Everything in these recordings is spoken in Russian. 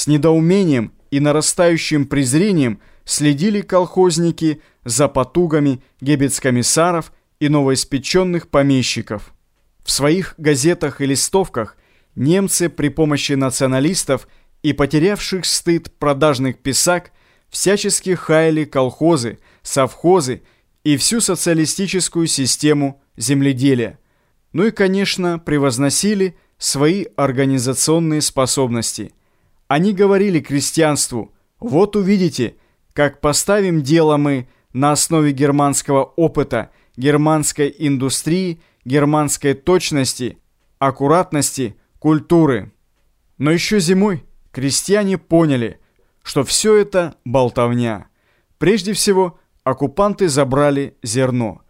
С недоумением и нарастающим презрением следили колхозники за потугами гебецкомиссаров и новоиспеченных помещиков. В своих газетах и листовках немцы при помощи националистов и потерявших стыд продажных писак всячески хаяли колхозы, совхозы и всю социалистическую систему земледелия. Ну и, конечно, превозносили свои организационные способности. Они говорили крестьянству, вот увидите, как поставим дело мы на основе германского опыта, германской индустрии, германской точности, аккуратности, культуры. Но еще зимой крестьяне поняли, что все это болтовня. Прежде всего, оккупанты забрали зерно.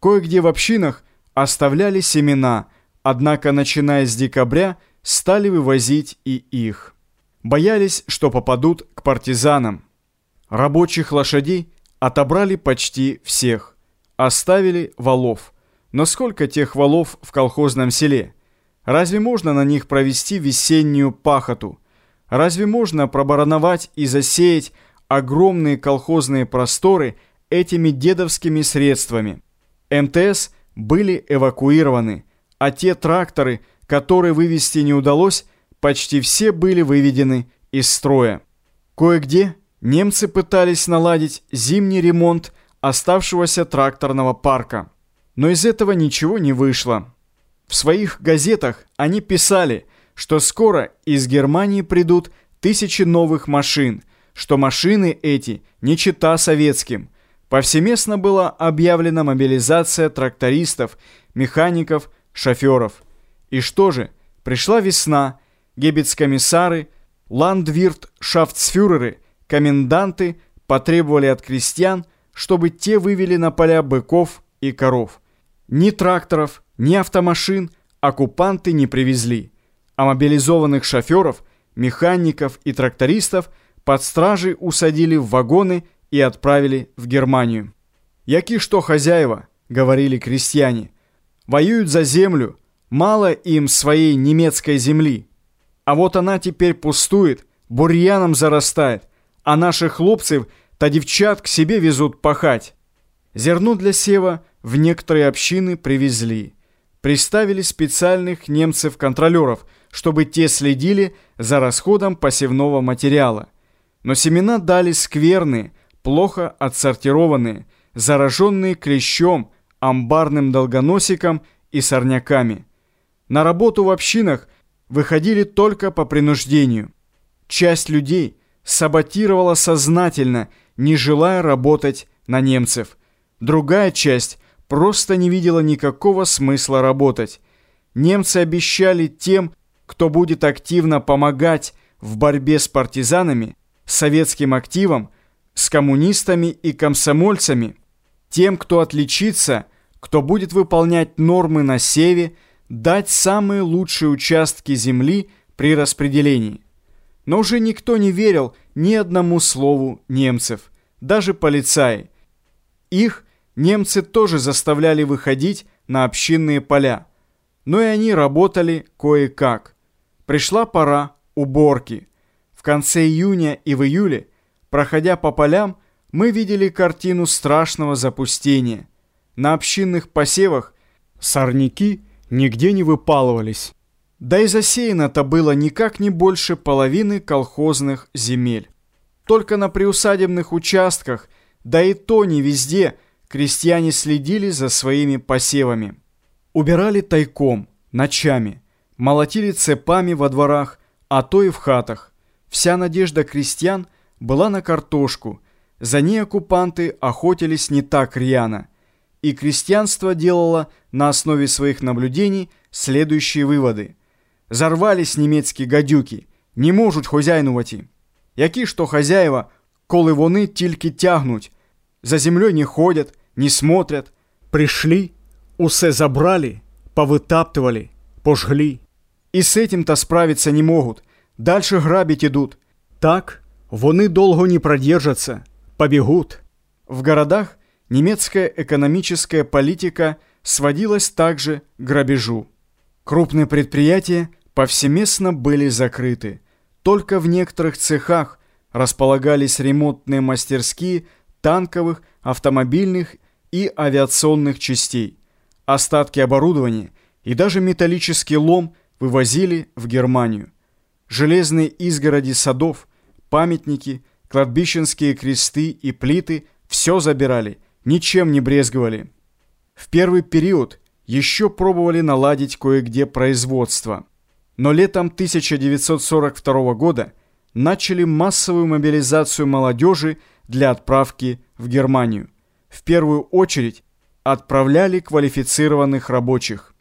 Кое-где в общинах оставляли семена, однако, начиная с декабря, стали вывозить и их. Боялись, что попадут к партизанам. Рабочих лошадей отобрали почти всех. Оставили валов. Но сколько тех валов в колхозном селе? Разве можно на них провести весеннюю пахоту? Разве можно пробороновать и засеять огромные колхозные просторы этими дедовскими средствами? МТС были эвакуированы, а те тракторы, которые вывести не удалось, почти все были выведены из строя. Кое-где немцы пытались наладить зимний ремонт оставшегося тракторного парка. Но из этого ничего не вышло. В своих газетах они писали – что скоро из Германии придут тысячи новых машин, что машины эти не чита советским. Повсеместно была объявлена мобилизация трактористов, механиков, шоферов. И что же, пришла весна, гебецкомиссары, ландвирт-шафтсфюреры, коменданты потребовали от крестьян, чтобы те вывели на поля быков и коров. Ни тракторов, ни автомашин оккупанты не привезли а мобилизованных шоферов, механиков и трактористов под стражей усадили в вагоны и отправили в Германию. «Яки что хозяева?» — говорили крестьяне. «Воюют за землю, мало им своей немецкой земли. А вот она теперь пустует, бурьяном зарастает, а наших хлопцев-то девчат к себе везут пахать». Зерно для сева в некоторые общины привезли. Приставили специальных немцев-контролеров — чтобы те следили за расходом посевного материала. Но семена дали скверные, плохо отсортированные, зараженные клещом, амбарным долгоносиком и сорняками. На работу в общинах выходили только по принуждению. Часть людей саботировала сознательно, не желая работать на немцев. Другая часть просто не видела никакого смысла работать. Немцы обещали тем, кто будет активно помогать в борьбе с партизанами, советским активом, с коммунистами и комсомольцами, тем, кто отличится, кто будет выполнять нормы на севе, дать самые лучшие участки земли при распределении. Но уже никто не верил ни одному слову немцев, даже полицаи. Их немцы тоже заставляли выходить на общинные поля, но и они работали кое-как. Пришла пора уборки. В конце июня и в июле, проходя по полям, мы видели картину страшного запустения. На общинных посевах сорняки нигде не выпалывались. Да и засеяно-то было никак не больше половины колхозных земель. Только на приусадебных участках, да и то не везде, крестьяне следили за своими посевами. Убирали тайком, ночами молотили цепами во дворах, а то и в хатах. Вся надежда крестьян была на картошку, за ней оккупанты охотились не так рьяно И крестьянство делало на основе своих наблюдений следующие выводы. Зарвались немецкие гадюки, не можуть хозяйнувати. Які ж то хозяева, коли вони тільки тягнуть, за землей не ходят, не смотрят. Пришли, усе забрали, повытаптывали, пожгли. І з этим-то справиться не могут. Дальше грабить идут. Так, вони долго не продержатся, побегут. В городах немецкая экономическая политика сводилась также к грабежу. Крупные предприятия повсеместно были закрыты. Только в некоторых цехах располагались ремонтные мастерские танковых, автомобильных и авиационных частей. Остатки оборудования и даже металлический лом вывозили в Германию. Железные изгороди садов, памятники, кладбищенские кресты и плиты все забирали, ничем не брезговали. В первый период еще пробовали наладить кое-где производство. Но летом 1942 года начали массовую мобилизацию молодежи для отправки в Германию. В первую очередь отправляли квалифицированных рабочих.